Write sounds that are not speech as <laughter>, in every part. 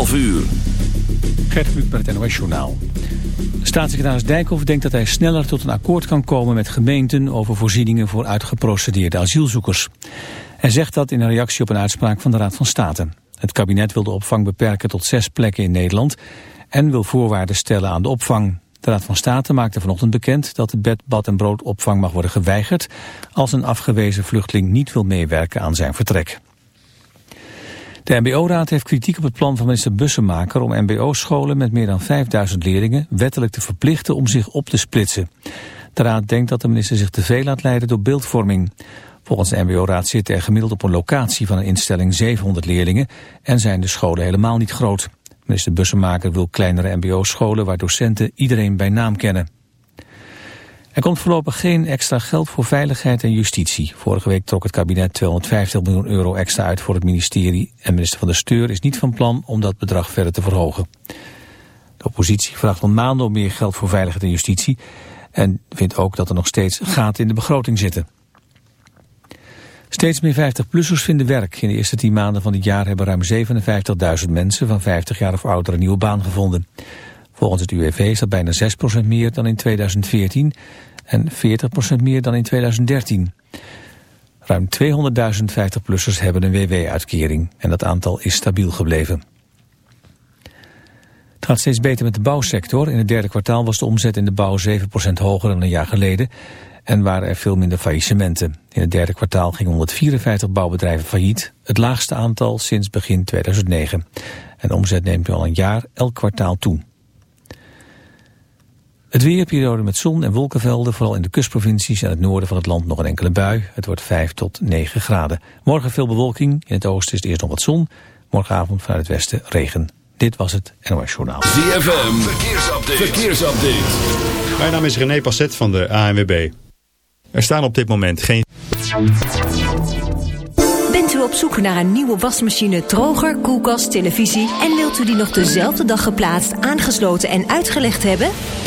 11 uur. Gert het NOS Journaal. Staatssecretaris Dijkhoff denkt dat hij sneller tot een akkoord kan komen met gemeenten over voorzieningen voor uitgeprocedeerde asielzoekers. Hij zegt dat in een reactie op een uitspraak van de Raad van State. Het kabinet wil de opvang beperken tot zes plekken in Nederland en wil voorwaarden stellen aan de opvang. De Raad van State maakte vanochtend bekend dat de bed, bad en broodopvang mag worden geweigerd als een afgewezen vluchteling niet wil meewerken aan zijn vertrek. De MBO-raad heeft kritiek op het plan van minister Bussemaker om MBO-scholen met meer dan 5000 leerlingen wettelijk te verplichten om zich op te splitsen. De raad denkt dat de minister zich te veel laat leiden door beeldvorming. Volgens de MBO-raad zitten er gemiddeld op een locatie van een instelling 700 leerlingen en zijn de scholen helemaal niet groot. Minister Bussemaker wil kleinere mbo-scholen waar docenten iedereen bij naam kennen. Er komt voorlopig geen extra geld voor veiligheid en justitie. Vorige week trok het kabinet 250 miljoen euro extra uit voor het ministerie... en minister van de Steur is niet van plan om dat bedrag verder te verhogen. De oppositie vraagt al maanden om meer geld voor veiligheid en justitie... en vindt ook dat er nog steeds gaten in de begroting zitten. Steeds meer 50-plussers vinden werk. In de eerste 10 maanden van dit jaar hebben ruim 57.000 mensen van 50 jaar of ouder een nieuwe baan gevonden. Volgens het UWV is dat bijna 6% meer dan in 2014 en 40% meer dan in 2013. Ruim 200.000 50-plussers hebben een WW-uitkering en dat aantal is stabiel gebleven. Het gaat steeds beter met de bouwsector. In het derde kwartaal was de omzet in de bouw 7% hoger dan een jaar geleden en waren er veel minder faillissementen. In het derde kwartaal gingen 154 bouwbedrijven failliet, het laagste aantal sinds begin 2009. En de omzet neemt nu al een jaar elk kwartaal toe. Het weerperiode met zon en wolkenvelden, vooral in de kustprovincies en het noorden van het land nog een enkele bui. Het wordt 5 tot 9 graden. Morgen veel bewolking, in het oosten is het eerst nog wat zon. Morgenavond vanuit het westen regen. Dit was het NOS Journaal. ZFM, verkeersupdate. verkeersupdate. Mijn naam is René Passet van de ANWB. Er staan op dit moment geen... Bent u op zoek naar een nieuwe wasmachine, droger, koelkast, televisie... en wilt u die nog dezelfde dag geplaatst, aangesloten en uitgelegd hebben?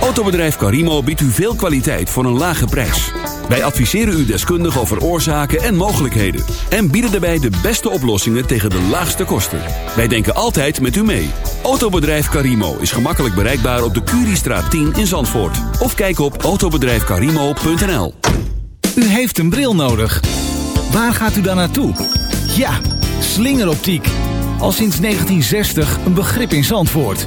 Autobedrijf Carimo biedt u veel kwaliteit voor een lage prijs. Wij adviseren u deskundig over oorzaken en mogelijkheden. En bieden daarbij de beste oplossingen tegen de laagste kosten. Wij denken altijd met u mee. Autobedrijf Carimo is gemakkelijk bereikbaar op de Curiestraat 10 in Zandvoort. Of kijk op autobedrijfcarimo.nl U heeft een bril nodig. Waar gaat u dan naartoe? Ja, slingeroptiek. Al sinds 1960 een begrip in Zandvoort.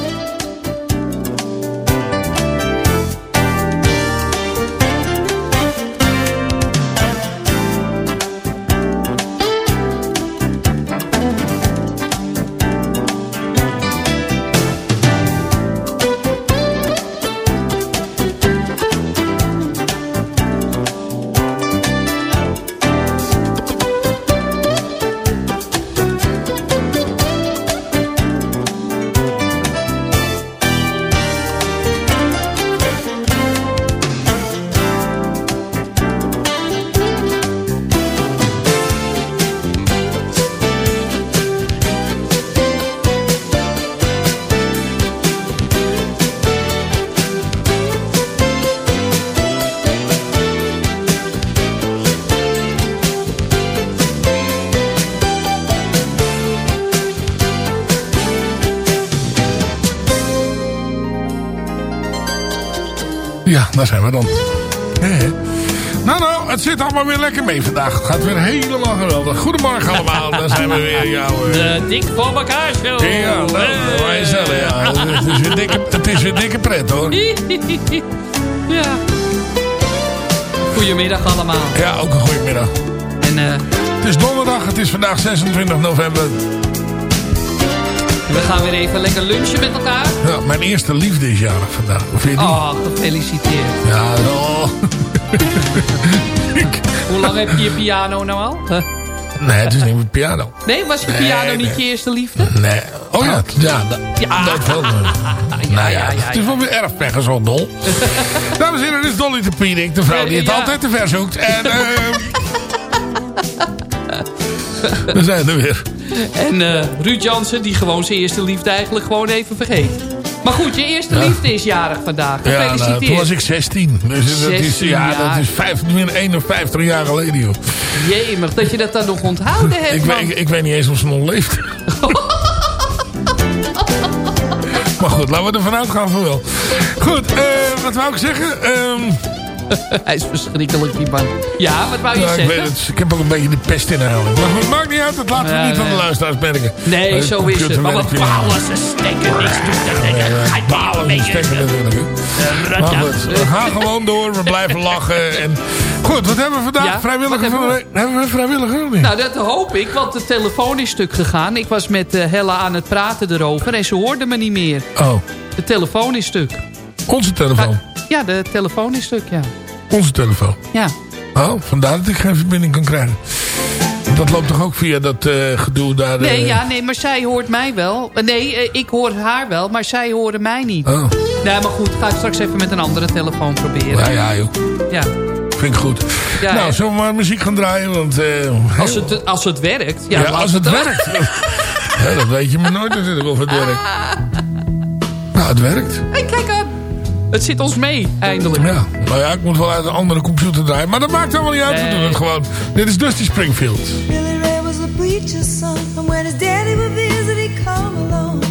Dan. He, Nou, nou, het zit allemaal weer lekker mee vandaag. Het gaat weer helemaal geweldig. Goedemorgen allemaal, daar zijn we weer. Ja, De dik voor elkaar show. Ja, nou, wij zelf, ja. Het is, weer dikke, het is weer dikke pret, hoor. <laughs> ja. Goedemiddag allemaal. Ja, ook een goedemiddag. En, uh, het is donderdag, het is vandaag 26 november. We gaan weer even lekker lunchen met elkaar. Ja, mijn eerste liefde is jarig vandaag. Vind je? Oh, gefeliciteerd. Ja, oh. <laughs> Hoe lang heb je je piano nou al? Huh? Nee, het is niet mijn piano. Nee, was je piano nee, niet je eerste liefde? Nee. Oh ja, ja, dat, ja. dat wel. <laughs> ja, nou ja, ja, het is wel weer erg weggezond, Dol. <laughs> Dames en heren, dit is Dolly de Pierik, de vrouw die het altijd te ver zoekt. En, uh, we zijn er weer. En uh, Ruud Jansen, die gewoon zijn eerste liefde eigenlijk gewoon even vergeet. Maar goed, je eerste liefde is jarig vandaag. Gefeliciteerd. Ja, nou, toen was ik 16. Dus 16 dat is, ja, jaar. dat is 50, 51 jaar geleden, joh. Jemig, dat je dat dan nog onthouden hebt, ik, weet, ik, ik, weet niet eens of ze nog leeft. <laughs> maar goed, laten we ervan uitgaan van wel. Goed, uh, wat wou ik zeggen? Um, <laughs> Hij is verschrikkelijk, die man. Ja, wat wou je zeggen? Ik, weet het, ik heb ook een beetje de pest in houding. Maar het maakt niet uit, dat laten we niet van de luisteraars merken. Nee, uh, zo is het. Maar wat balen ze stekken niks doet. Balen ze natuurlijk. Maar goed, we gaan gewoon door. We blijven <laughs> lachen. En goed, wat hebben we vandaag? Ja, vrijwilliger hebben we? hebben we vrijwilliger niet? Nou, dat hoop ik, want de telefoon is stuk gegaan. Ik was met uh, Hella aan het praten erover en ze hoorde me niet meer. Oh. De telefoon is stuk. Onze telefoon? Ja, de telefoon is stuk, ja. Onze telefoon? Ja. Oh, vandaar dat ik geen verbinding kan krijgen. Dat loopt toch ook via dat uh, gedoe daar? Uh... Nee, ja, nee, maar zij hoort mij wel. Nee, uh, ik hoor haar wel, maar zij horen mij niet. Oh. Nee, maar goed, ga ik straks even met een andere telefoon proberen. Ja, ja, joh. Ja. Vind ik goed. Ja, nou, zullen we maar muziek gaan draaien? Want, als, het, als het werkt. Ja, ja als het, het werkt. <laughs> ja, dat weet je maar nooit natuurlijk of het werkt. Nou, het werkt. Hey, kijk. Het zit ons mee, eindelijk. Ja, nou ja, ik moet wel uit een andere computer draaien. Maar dat maakt helemaal niet uit. Nee. We doen het gewoon. Dit is Dusty Springfield. Billy Ray was a preacher's son. And when his daddy would visit, he'd come along.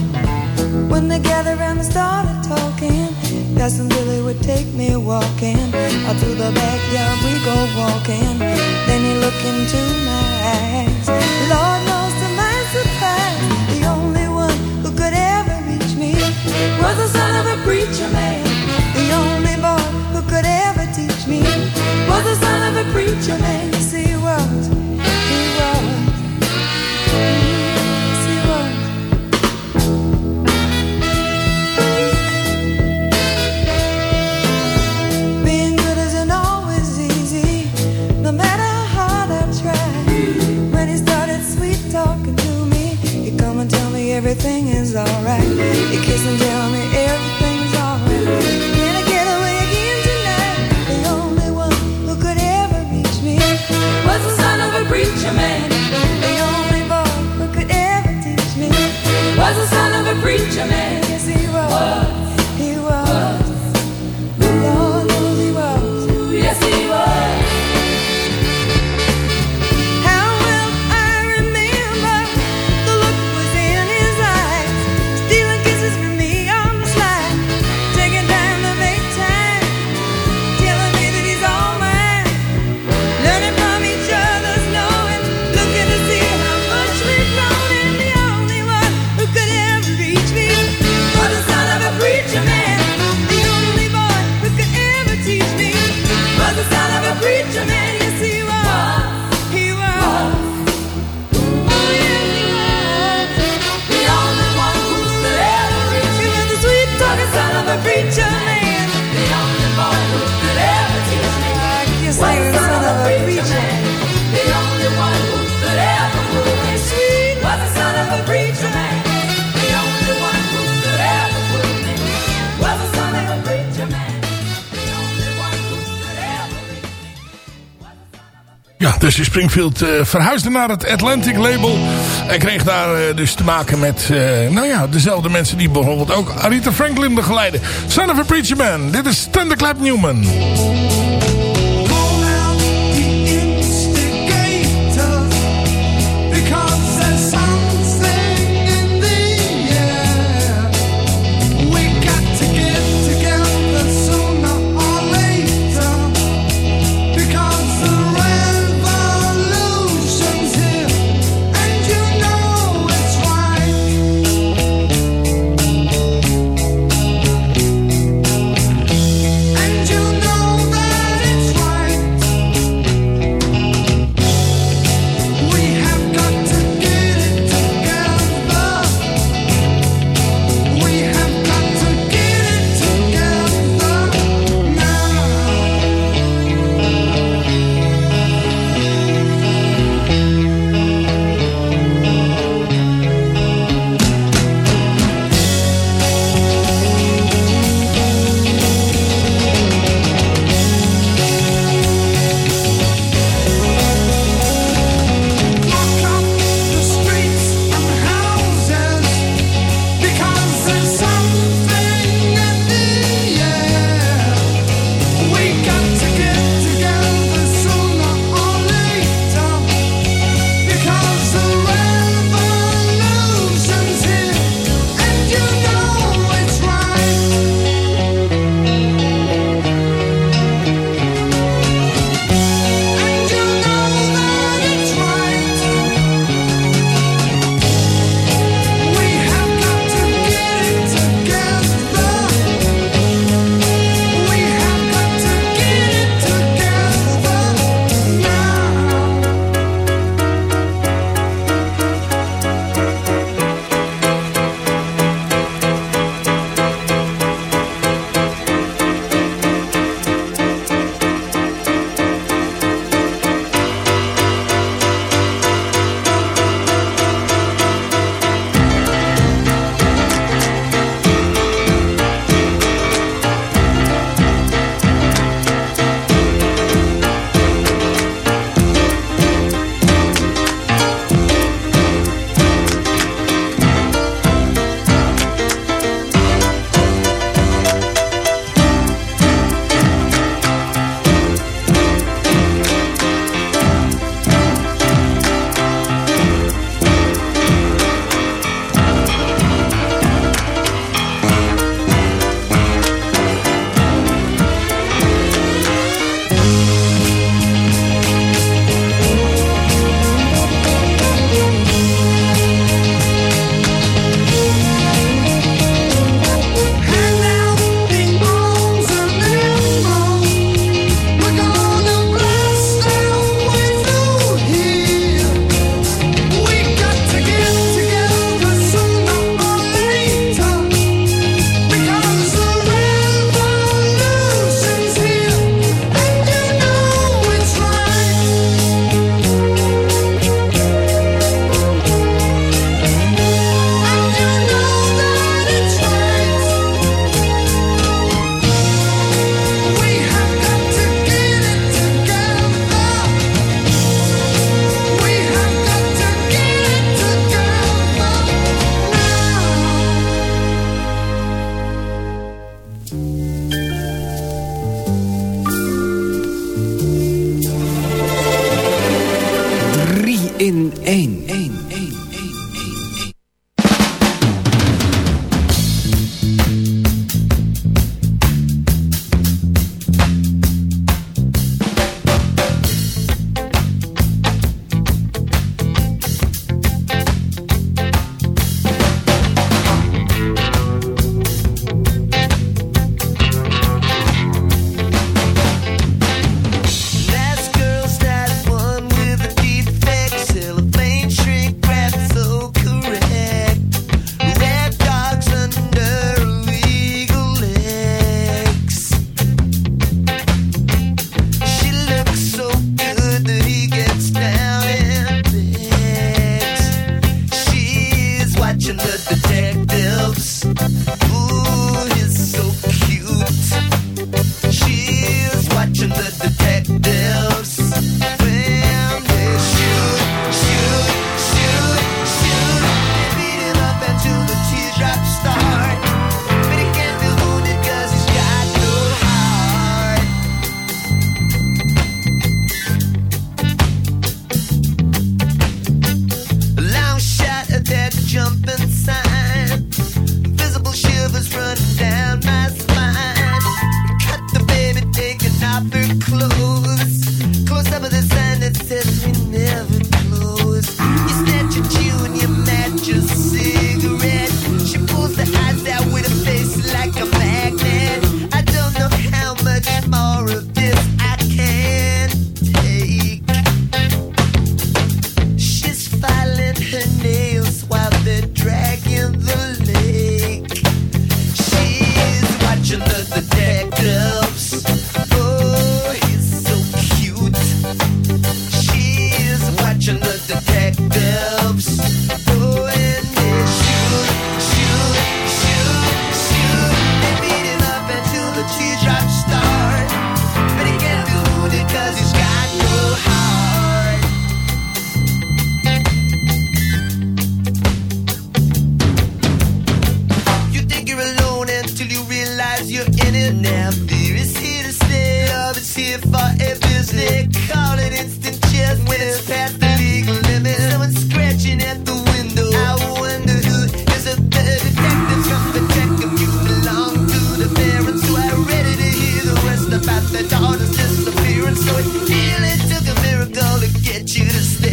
When they gathered around and started talking. Cousin Billy would take me walking. Out to the backyard we go walking. Then he looked into my eyes. Lord knows to my surprise. The only one who could ever reach me was the son of a preacher man. Could ever teach me was the son of a preacher man. Yes, he was. He was. Yes, he was. Being good isn't always easy, no matter how hard I try. When he started sweet talking to me, he'd come and tell me everything is alright. He kiss and tell preacher man. Me. Ja, dus Springfield uh, verhuisde naar het Atlantic label. En kreeg daar uh, dus te maken met, uh, nou ja, dezelfde mensen die bijvoorbeeld ook Aretha Franklin begeleiden. Son of a Preacher Man. Dit is Thunderclap Newman.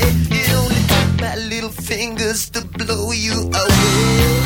It only took my little fingers to blow you away.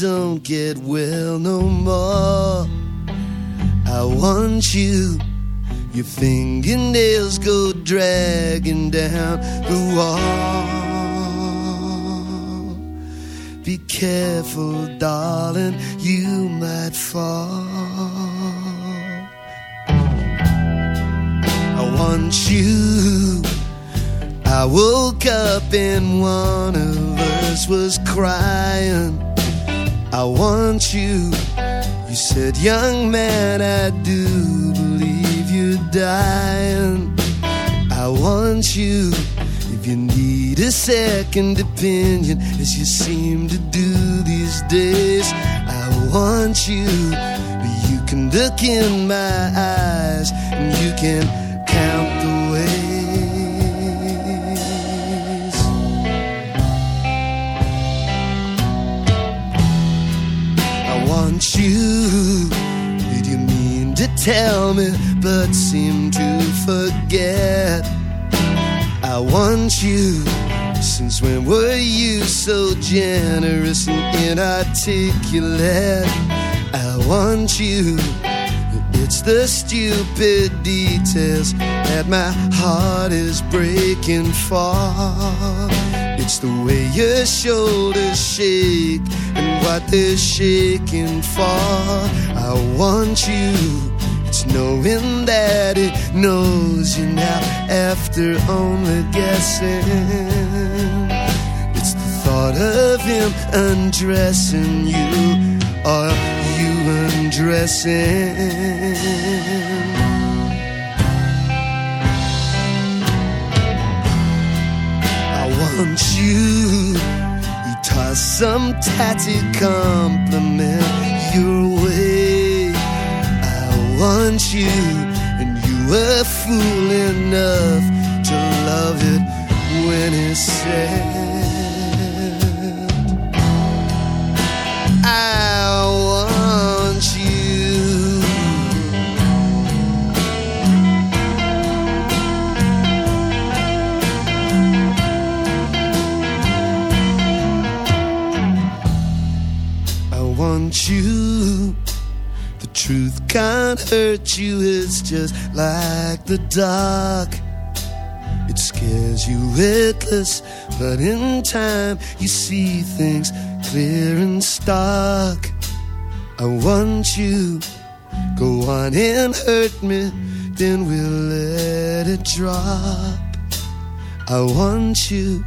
Don't get well no more. I want you. Your fingernails go dragging down the wall. Be careful, darling, you might fall. I want you. I woke up and one of us was crying. I want you. You said, young man, I do believe you're dying. I want you. If you need a second opinion, as you seem to do these days, I want you. You can look in my eyes and you can count the You. Did you mean to tell me, but seem to forget? I want you. Since when were you so generous and inarticulate? I want you. It's the stupid details that my heart is breaking for. It's the way your shoulders shake what they're shaking for. I want you. It's knowing that it knows you now after only guessing. It's the thought of him undressing you or you undressing. I want you. Toss some tatty compliment your way. I want you, and you were fool enough to love it when it's said. You. The truth can't hurt you, it's just like the dark. It scares you witless, but in time you see things clear and stark. I want you. Go on and hurt me, then we'll let it drop. I want you.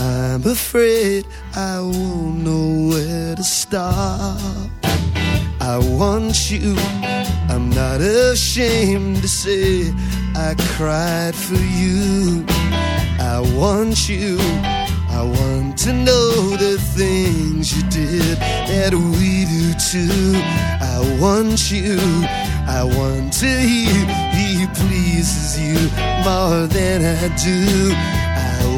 I'm afraid I won't know where to stop. I want you. I'm not ashamed to say I cried for you. I want you. I want to know the things you did that we do too. I want you. I want to hear he pleases you more than I do.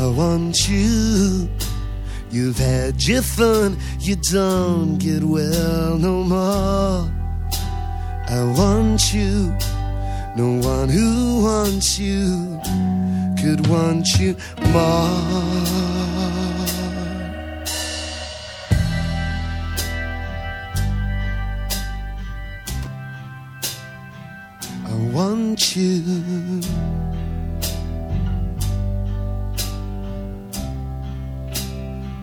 I want you. You've had your fun, you don't get well no more. I want you. No one who wants you could want you more. I want you.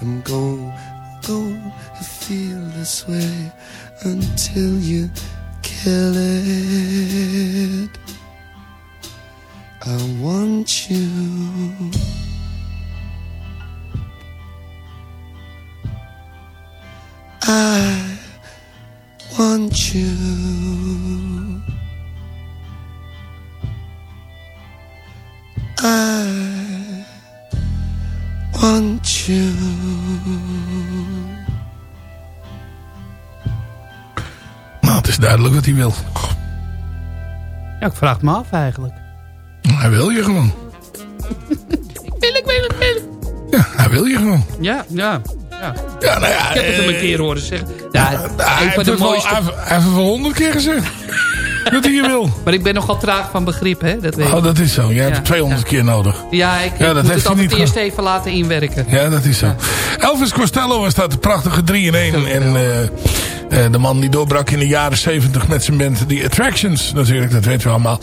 I'm going, going to feel this way until you kill it. I want you. I want you. I want you. Nou, het is duidelijk wat hij wil. Ja, ik vraag me af eigenlijk. Hij wil je gewoon. <laughs> Wil ik, wil ik, wil ik. Ja, hij wil je gewoon. Ja, ja. ja. Ja, nou ja, ik heb het hem een eh, keer horen zeggen. Ja, hij, heeft van de het wel- mooiste. hij heeft- hij heeft het wel honderd keer gezegd. <laughs> dat hij je wil. Maar ik ben nogal traag van begrip, hè? Dat weet Oh, dat is zo. Jij hebt Ja, het 200 keer nodig. Ja, ik, Ja, dat moet heeft het altijd niet eerst even laten inwerken. Ja, dat is zo. Elvis Costello was dat, de prachtige 3 in 1. En eh, eh, de man die doorbrak in de jaren 70 met zijn band The Attractions. Natuurlijk, dat weten we allemaal.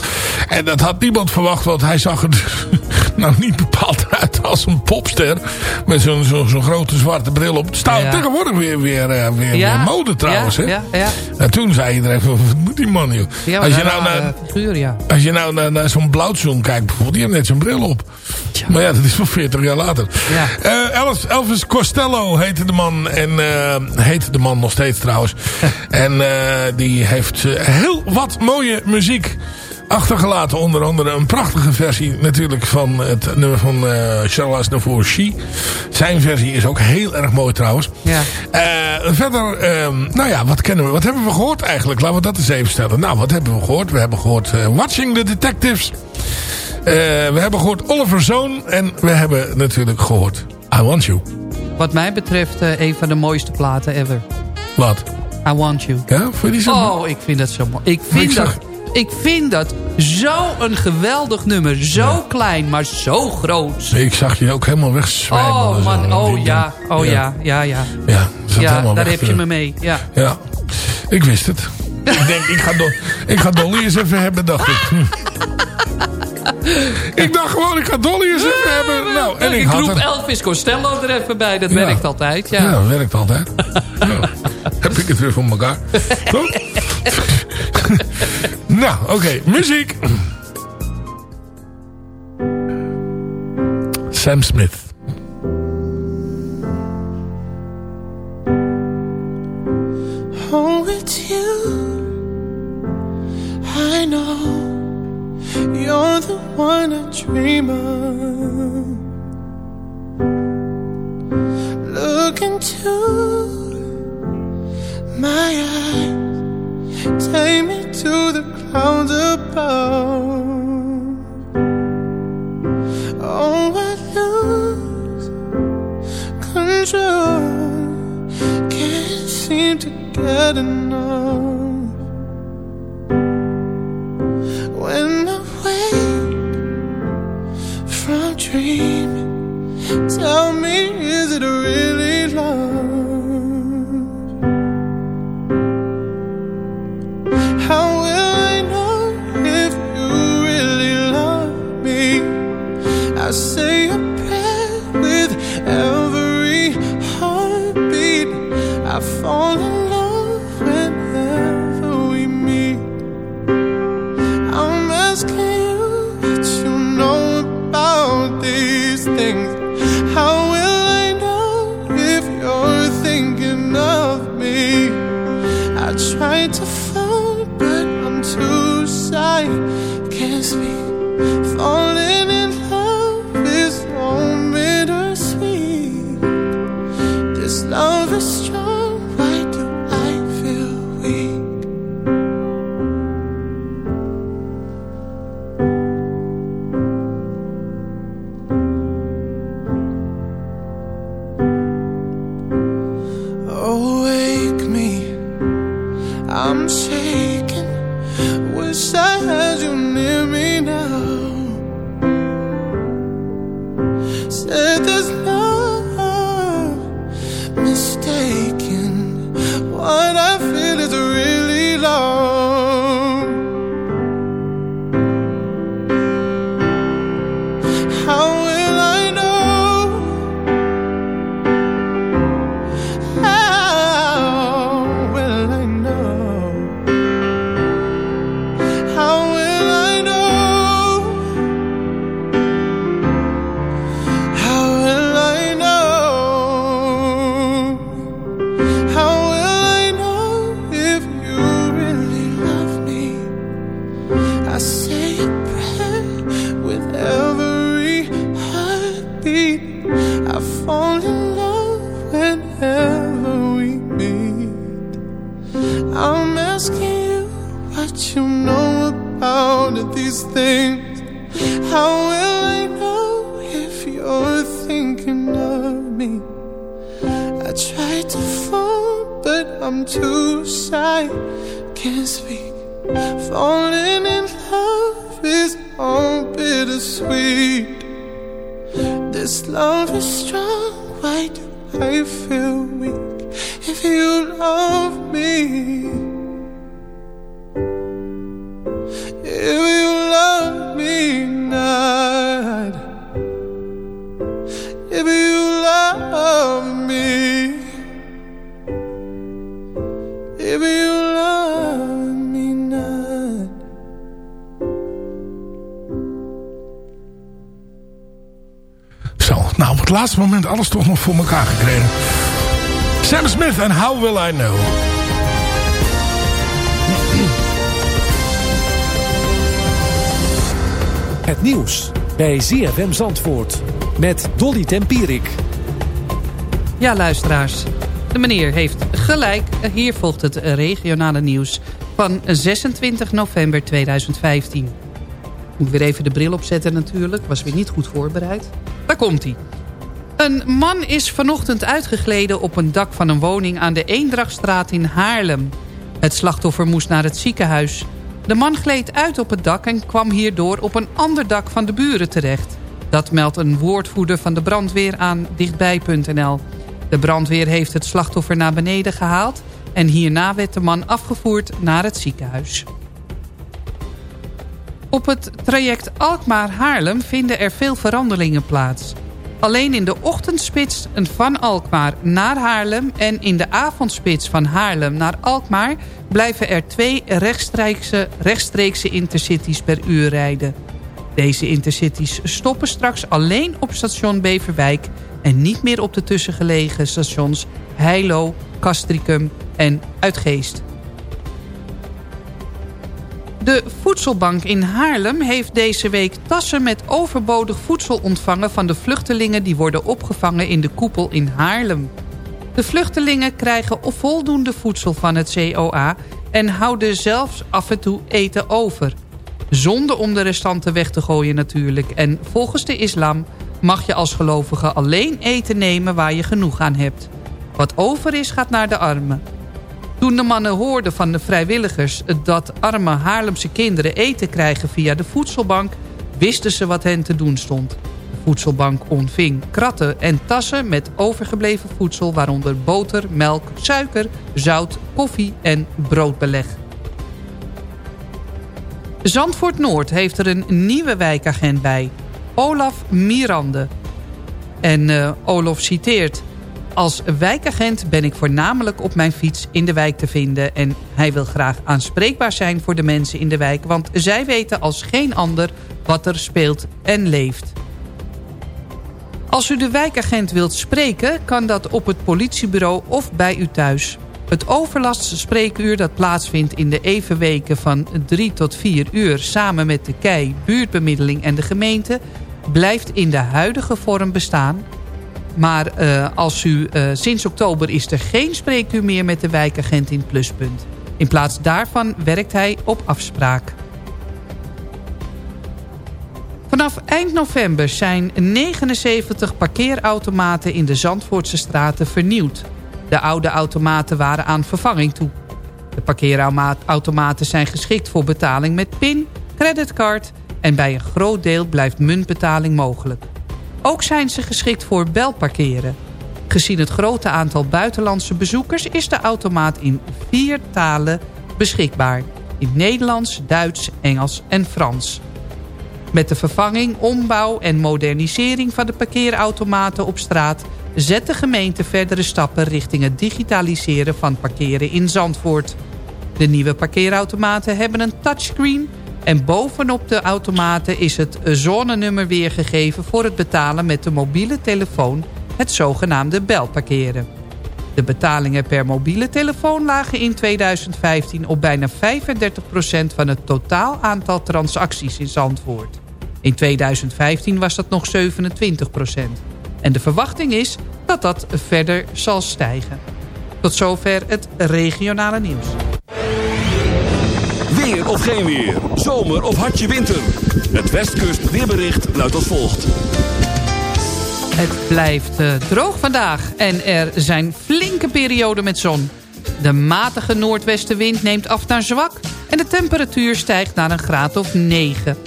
En dat had niemand verwacht, want hij zag er <laughs> nou niet bepaald uit als een popster. Met zo'n zo'n zo'n grote zwarte bril op. Het staat Ja. tegenwoordig weer, weer, eh, weer, Ja, weer mode trouwens. hè? ja, ja. En toen zei iedereen, van, wat moet die man joh? Ja, als je nou naar, figuur, ja. als je nou naar, naar zo'n blauwzoen kijkt bijvoorbeeld, die heeft net zijn bril op. Maar ja, dat is wel 40 jaar later. Eh, Elvis, Elvis Costello heette de man. En eh heet de man nog steeds trouwens. <laughs> en eh, die heeft eh, heel wat mooie muziek achtergelaten. Onder andere een prachtige versie natuurlijk van het nummer van eh Charles Aznavour She. Zijn versie is ook heel erg mooi trouwens. Ja. Eh, verder, ehm, nou ja, wat kennen we? Wat hebben we gehoord eigenlijk? Laten we dat eens even stellen. Nou, wat hebben we gehoord? We hebben gehoord eh, Watching the Detectives. We hebben gehoord Oliver Zone. En we hebben natuurlijk gehoord I Want You. Wat mij betreft een van de mooiste platen ever. Wat? I Want You. Ja, je die zo? Oh, ik vind dat zo mooi. Ik ik vind, zag- dat, ik vind dat zo een geweldig nummer. Zo klein, maar zo groot. Ik zag je ook helemaal wegzwijmen. Oh man, oh ja, oh ja, ja, ja. Ja, daar weg heb je te- me mee. Ja. Ja, ik wist het. ik <laughs> denk, ik ga, Do ik ga Dolly eens even hebben, dacht ik. <laughs> Ik dacht gewoon, ik ga Dolly eens even hebben. Nou, en ik, ik roep. Elvis Costello er even bij. Dat Ja. werkt altijd. Ja. Ja, dat werkt altijd. ja. <laughs> Heb ik het weer voor elkaar. Toch? Nou, oké. Muziek. Sam Smith. Oh, it's you. I know you're the one I dream of. Look into my eyes, take me to I'm shaking. Wish I had you near me now. Zo, nou op het laatste moment alles toch nog voor elkaar gekregen. Sam Smith en How Will I Know. Het nieuws bij ZFM Zandvoort met Dolly Tempierik. Ja, luisteraars. De meneer heeft gelijk. Hier volgt het regionale nieuws van 26 november 2015. Moet weer even de bril opzetten natuurlijk. Was weer niet goed voorbereid. Daar komt hij. Een man is vanochtend uitgegleden op een dak van een woning aan de Eendrachtstraat in Haarlem. Het slachtoffer moest naar het ziekenhuis. De man gleed uit op het dak en kwam hierdoor op een ander dak van de buren terecht. Dat meldt een woordvoerder van de brandweer aan dichtbij.nl. De brandweer heeft het slachtoffer naar beneden gehaald... en hierna werd de man afgevoerd naar het ziekenhuis. Op het traject Alkmaar-Haarlem vinden er veel veranderingen plaats. Alleen in de ochtendspits van Alkmaar naar Haarlem... en in de avondspits van Haarlem naar Alkmaar... blijven er twee rechtstreekse, rechtstreekse intercities per uur rijden. Deze intercities stoppen straks alleen op station Beverwijk... en niet meer op de tussengelegen stations Heilo, Castricum en Uitgeest. De Voedselbank in Haarlem heeft deze week tassen met overbodig voedsel ontvangen van de vluchtelingen die worden opgevangen in de koepel in Haarlem. De vluchtelingen krijgen voldoende voedsel van het COA en houden zelfs af en toe eten over. Zonder om de restanten weg te gooien natuurlijk. En volgens de islam mag je als gelovige alleen eten nemen waar je genoeg aan hebt. Wat over is gaat naar de armen. Toen de mannen hoorden van de vrijwilligers dat arme Haarlemse kinderen eten krijgen via de voedselbank, wisten ze wat hen te doen stond. De voedselbank ontving kratten en tassen met overgebleven voedsel, waaronder boter, melk, suiker, zout, koffie en broodbeleg. Zandvoort Noord heeft er een nieuwe wijkagent bij, Olaf Mirande. En uh, Olaf citeert... Als wijkagent ben ik voornamelijk op mijn fiets in de wijk te vinden... en hij wil graag aanspreekbaar zijn voor de mensen in de wijk... want zij weten als geen ander wat er speelt en leeft. Als u de wijkagent wilt spreken, kan dat op het politiebureau of bij u thuis. Het overlastspreekuur dat plaatsvindt in de evenweken van 3 tot 4 uur... samen met de KEI, buurtbemiddeling en de gemeente... blijft in de huidige vorm bestaan... Maar uh, als u, uh, sinds oktober is er geen spreekuur meer met de wijkagent in Pluspunt. In plaats daarvan werkt hij op afspraak. Vanaf eind november zijn 79 parkeerautomaten in de Zandvoortse straten vernieuwd. De oude automaten waren aan vervanging toe. De parkeerautomaten zijn geschikt voor betaling met PIN, creditcard... en bij een groot deel blijft muntbetaling mogelijk. Ook zijn ze geschikt voor belparkeren. Gezien het grote aantal buitenlandse bezoekers... is de automaat in vier talen beschikbaar. In Nederlands, Duits, Engels en Frans. Met de vervanging, ombouw en modernisering van de parkeerautomaten op straat... zet de gemeente verdere stappen richting het digitaliseren van parkeren in Zandvoort. De nieuwe parkeerautomaten hebben een touchscreen... en bovenop de automaten is het zonenummer weergegeven... voor het betalen met de mobiele telefoon, het zogenaamde belparkeren. De betalingen per mobiele telefoon lagen in 2015 op bijna 35% van het totaal aantal transacties in Zandvoort. In 2015 was dat nog 27%. En de verwachting is dat dat verder zal stijgen. Tot zover het regionale nieuws. Weer of geen weer. Zomer of hartje winter. Het Westkust weerbericht luidt als volgt. Het blijft eh, droog vandaag en er zijn flinke perioden met zon. De matige noordwestenwind neemt af naar zwak... en de temperatuur stijgt naar een graad of 9.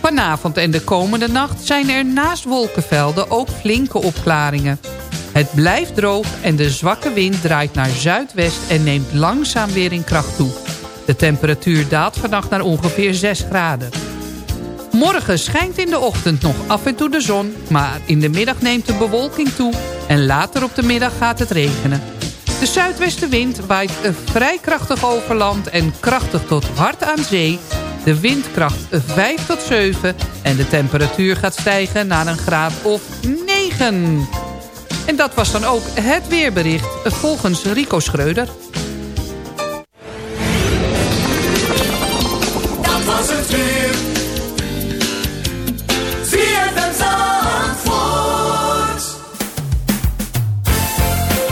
Vanavond en de komende nacht zijn er naast wolkenvelden ook flinke opklaringen. Het blijft droog en de zwakke wind draait naar zuidwest... en neemt langzaam weer in kracht toe. De temperatuur daalt vannacht naar ongeveer 6 graden. Morgen schijnt in de ochtend nog af en toe de zon... maar in de middag neemt de bewolking toe... en later op de middag gaat het regenen. De zuidwestenwind waait vrij krachtig over land... en krachtig tot hard aan zee. De windkracht 5 tot 7... en de temperatuur gaat stijgen naar een graad of 9. En dat was dan ook het weerbericht volgens Rico Schreuder. Was het weer.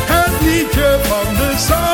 Het liedje van de Zuidkiek.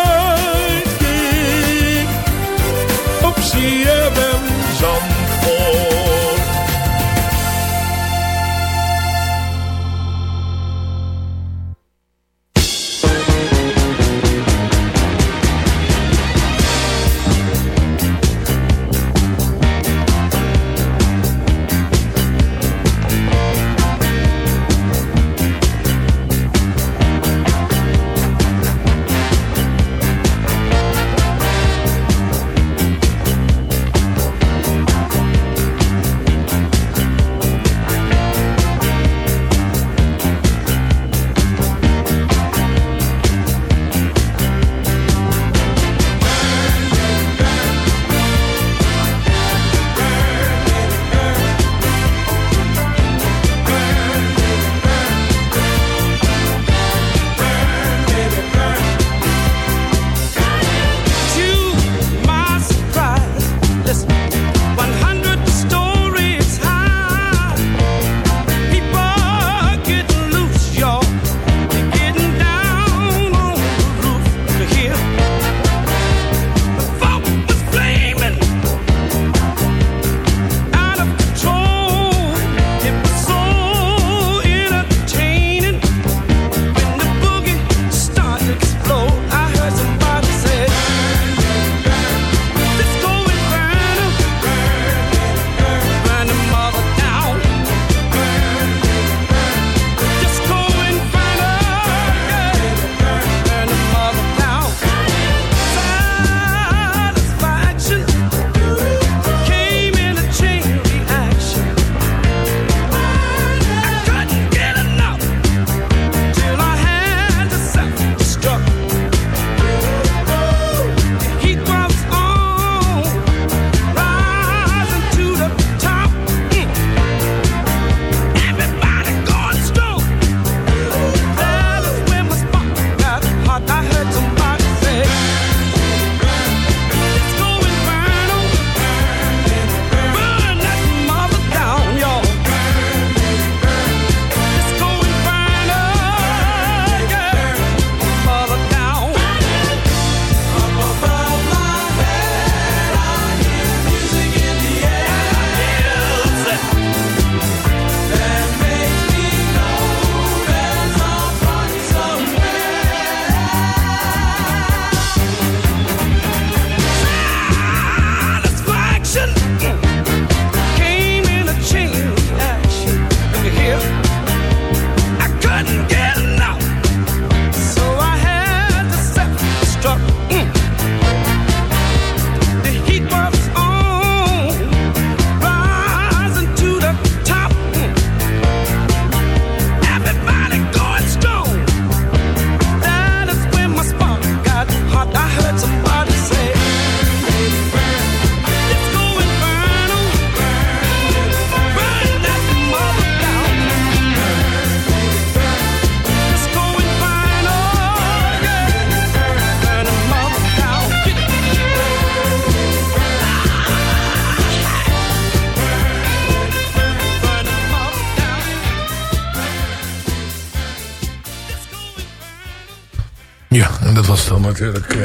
Natuurlijk eh,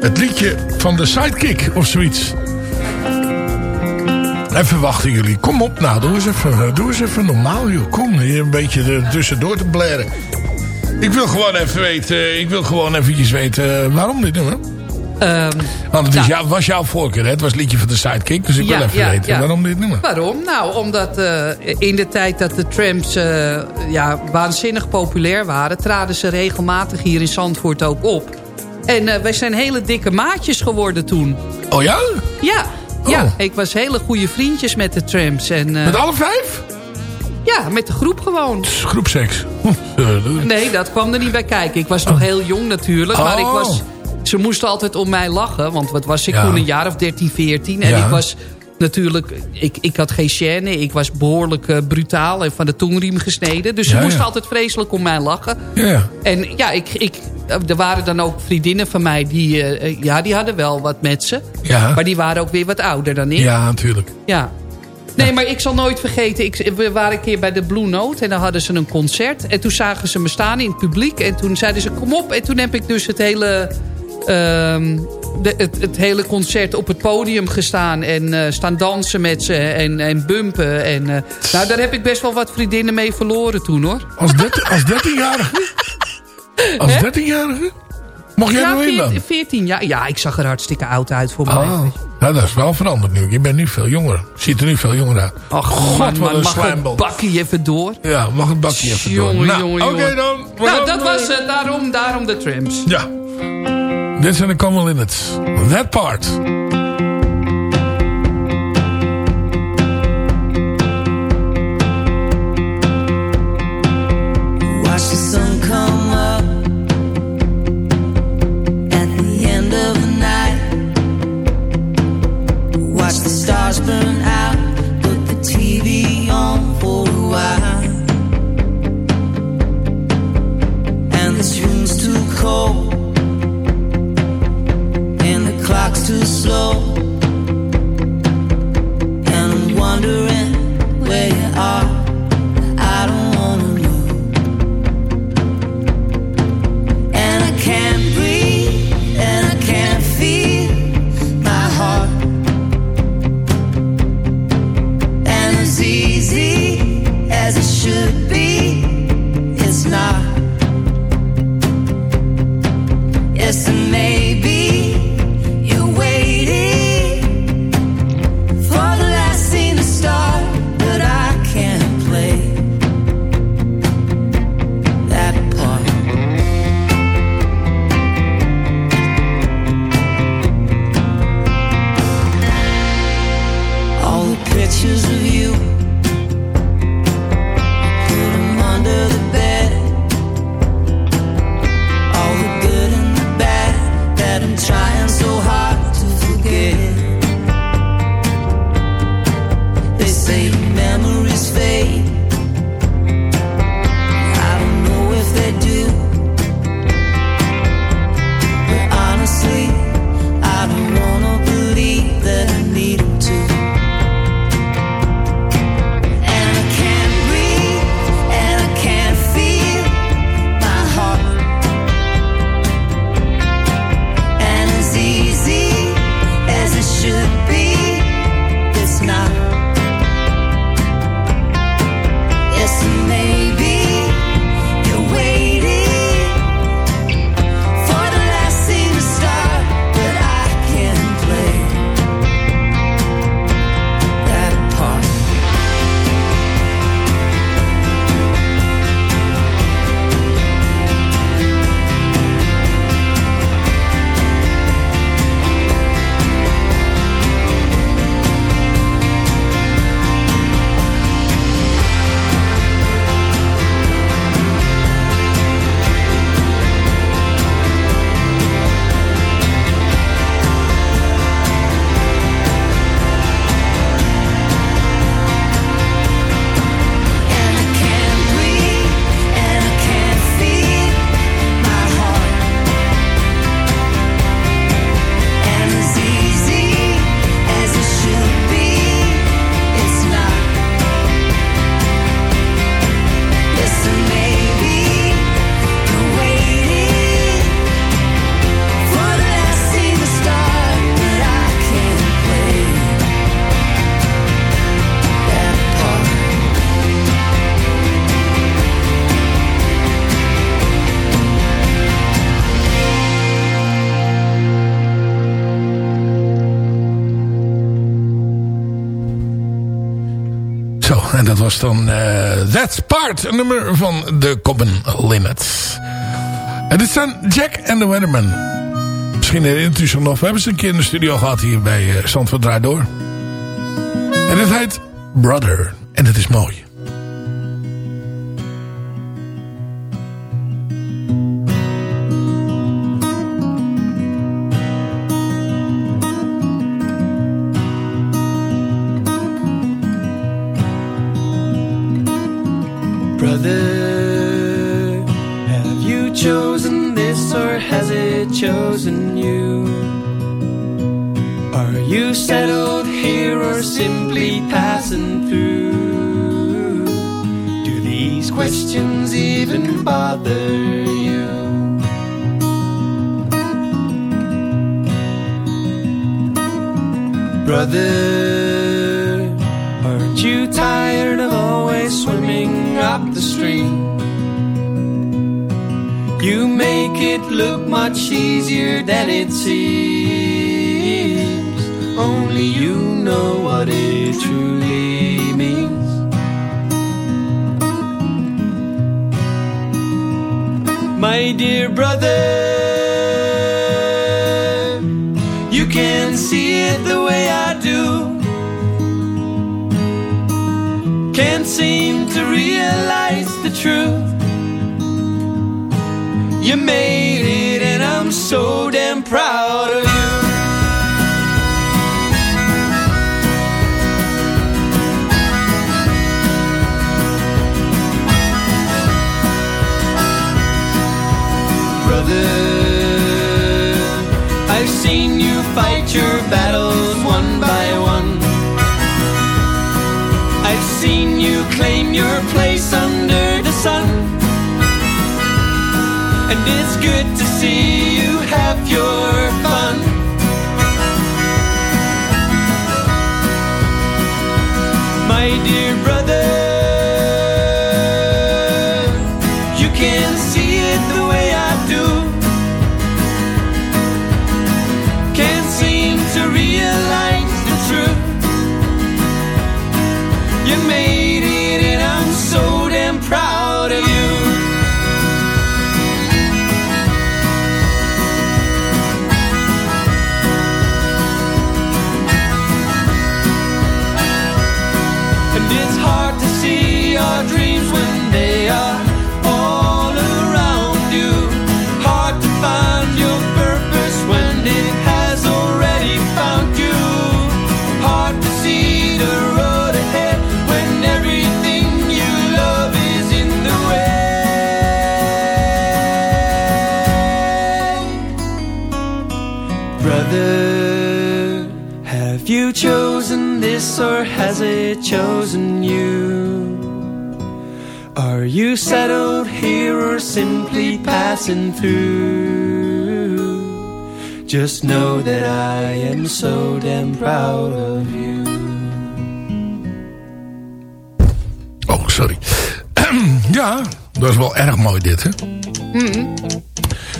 het liedje van de Sidekick of zoiets. Even wachten jullie. Kom op nou, doe eens even, eh, doe eens even normaal joh. Kom hier een beetje er tussendoor te blaren. Ik wil gewoon even weten, ik wil gewoon eventjes weten eh, waarom dit nummer. Ehm, Want het is nou, jou- was jouw voorkeur, hè? Het was het liedje van de Sidekick. Dus ik Ja, wil even ja, weten ja. waarom dit nummer. Waarom? Nou, omdat in de tijd dat de trams ja, waanzinnig populair waren... traden ze regelmatig hier in Zandvoort ook op. En eh, wij zijn hele dikke maatjes geworden toen. Oh ja? Ja, ja. Oh. ik was hele goede vriendjes met de trams. En, eh, Met alle vijf? Ja, met de groep gewoon. Groepseks. <laughs> Nee, dat kwam er niet bij kijken. Ik was nog heel jong natuurlijk. Maar ik Oh. was, ze moesten altijd om mij lachen. Want wat was ik Ja. toen? Een jaar of 13, 14. En Ja. ik was natuurlijk... Ik, ik had geen chaîne. Ik was behoorlijk eh, brutaal en van de tongriem gesneden. Dus ze Ja, moesten altijd vreselijk om mij lachen. Ja. En ja, ik, ik, er waren dan ook vriendinnen van mij... die, eh, ja, die hadden wel wat met ze. Ja. Maar die waren ook weer wat ouder dan ik. Ja, natuurlijk. Ja. Nee, maar ik zal nooit vergeten. Ik, we waren een keer bij de Blue Note en dan hadden ze een concert. En toen zagen ze me staan in het publiek. En toen zeiden ze, kom op. En toen heb ik dus het hele, ehm, de, het, het hele concert op het podium gestaan. En eh, staan dansen met ze en, en bumpen. En, eh, nou, daar heb ik best wel wat vriendinnen mee verloren toen, hoor. Als, derti- als 13-jarige? <laughs> Als 13-jarige? Mocht jij ja, nou in dan? 14, 14 jaar. Ja, ik zag er hartstikke oud uit voor mij. Oh, ja, dat is wel veranderd nu. Je bent nu veel jonger. Ziet er nu veel jonger uit. Ach, God, man, wat een mag slijmbal. bakkie even door? Ja, mag een bakje even door. Jongen, Nou, jongen, Oké dan. Nou, dat eh, was het. Daarom, daarom de trams. Ja. Dit zijn de Common Linnets. That part. Dan eh That's Part, een nummer van de Common Linnets. En dit zijn Jack and the Weatherman. Misschien herinnert u zich nog, we hebben ze een keer in de studio gehad hier bij uh, Door. En het heet Brother. En het is mooi. Chosen this or has it chosen you? Are you settled here or simply passing through? Do these questions even bother you? Brother, it look much easier than it seems. Only you know what it truly means. My dear brother, you can see it the way I do. Can't seem to realize the truth. You made it, and I'm so damn proud of you. Brother, I've seen you fight your battles one by one. I've seen you claim your place under. And it's good to see or has it chosen you? Are you settled here or simply passing through? Just know that I am so damn proud of you. Oh, sorry. <clears throat> ja, dat is wel erg mooi dit, hè? Hmm.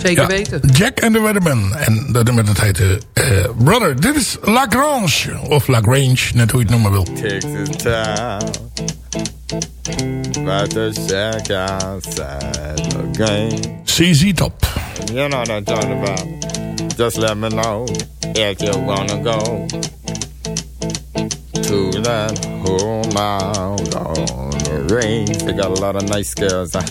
Zeker Ja, weten. Jack and the Weatherman. En dat nummer dat heette eh, Brother. Dit is Lagrange. Of Lagrange, net hoe je het noemen wil. Takes his time. But the shack outside the game. CZ Top. You know what I'm talking about. Just let me know if you wanna go to that home out on the range. They got a lot of nice girls. Huh?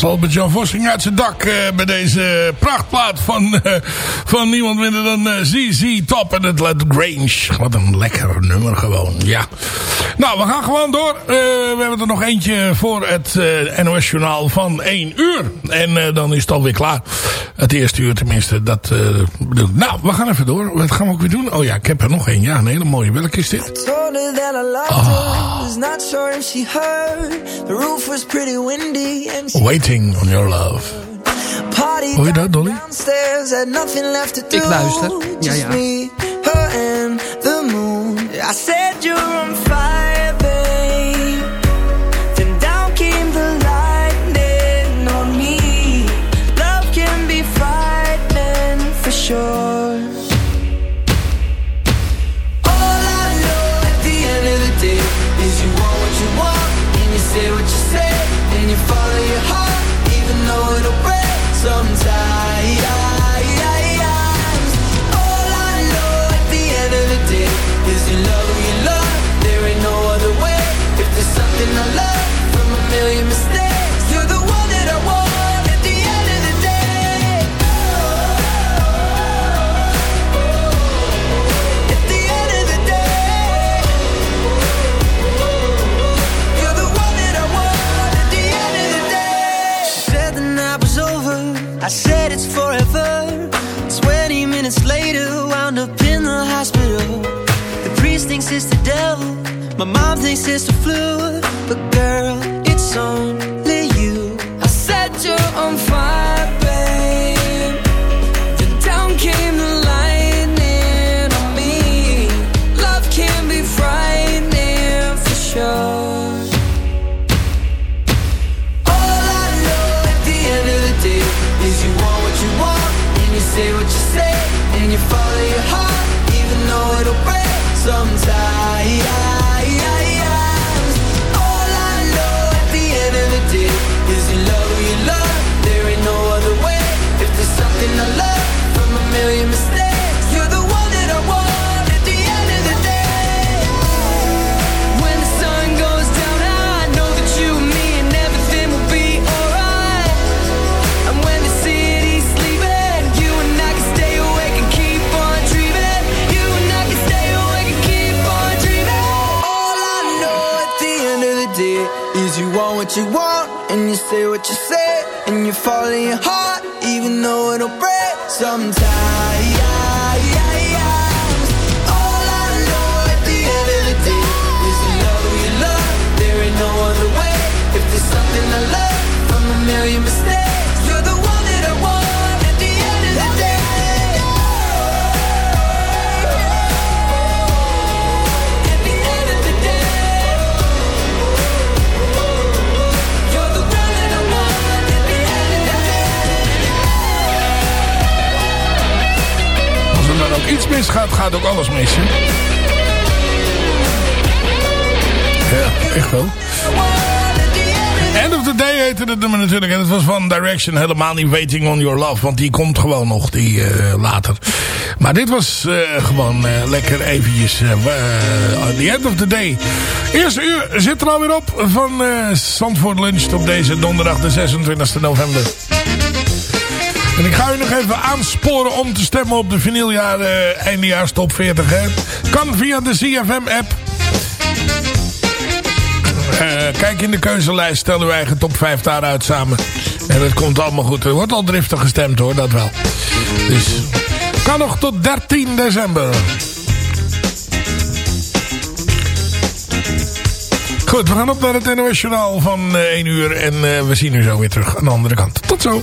Zelfs Albert-Jan Vossing uit zijn dak eh, bij deze prachtplaat van, eh, van niemand minder dan eh, ZZ Top en het Let Grange. Wat een lekker nummer gewoon, ja. Nou, we gaan gewoon door. Eh, we hebben er nog eentje voor het eh, NOS Journaal van 1 uur. En eh, dan is het alweer klaar. Het eerste uur tenminste. Dat, eh, bedoel ik. Nou, we gaan even door. Wat gaan we ook weer doen? Oh ja, ik heb er nog één. Ja, een hele mooie. Welke is dit? She Waiting on your love. Hoor je dat, Dolly? downstairs, had nothing left to do. Ik luister. Ja, Just ja. me, her and the moon. I said you're sometimes. Ook iets misgaat, gaat ook alles mis. Ja, echt wel. End of the Day heette het nummer natuurlijk. En het was van Direction helemaal niet Waiting on Your Love. Want die komt gewoon nog die, eh, later. Maar dit was eh, gewoon eh, lekker eventjes The End of the Day. Eerste uur zit er alweer op van Zandvoort Lunch op deze donderdag de 26 november. En ik ga u nog even aansporen om te stemmen op de vinyljaar eh, eindejaars top 40. Hè. Kan via de CFM app. Eh, kijk in de keuzelijst, stel uw eigen top 5 daaruit samen. En dat komt allemaal goed. Er wordt al driftig gestemd hoor, dat wel. Dus kan nog tot 13 december. Goed, we gaan op naar het NOS van eh, 1 uur. En eh, we zien u zo weer terug aan de andere kant. Tot zo.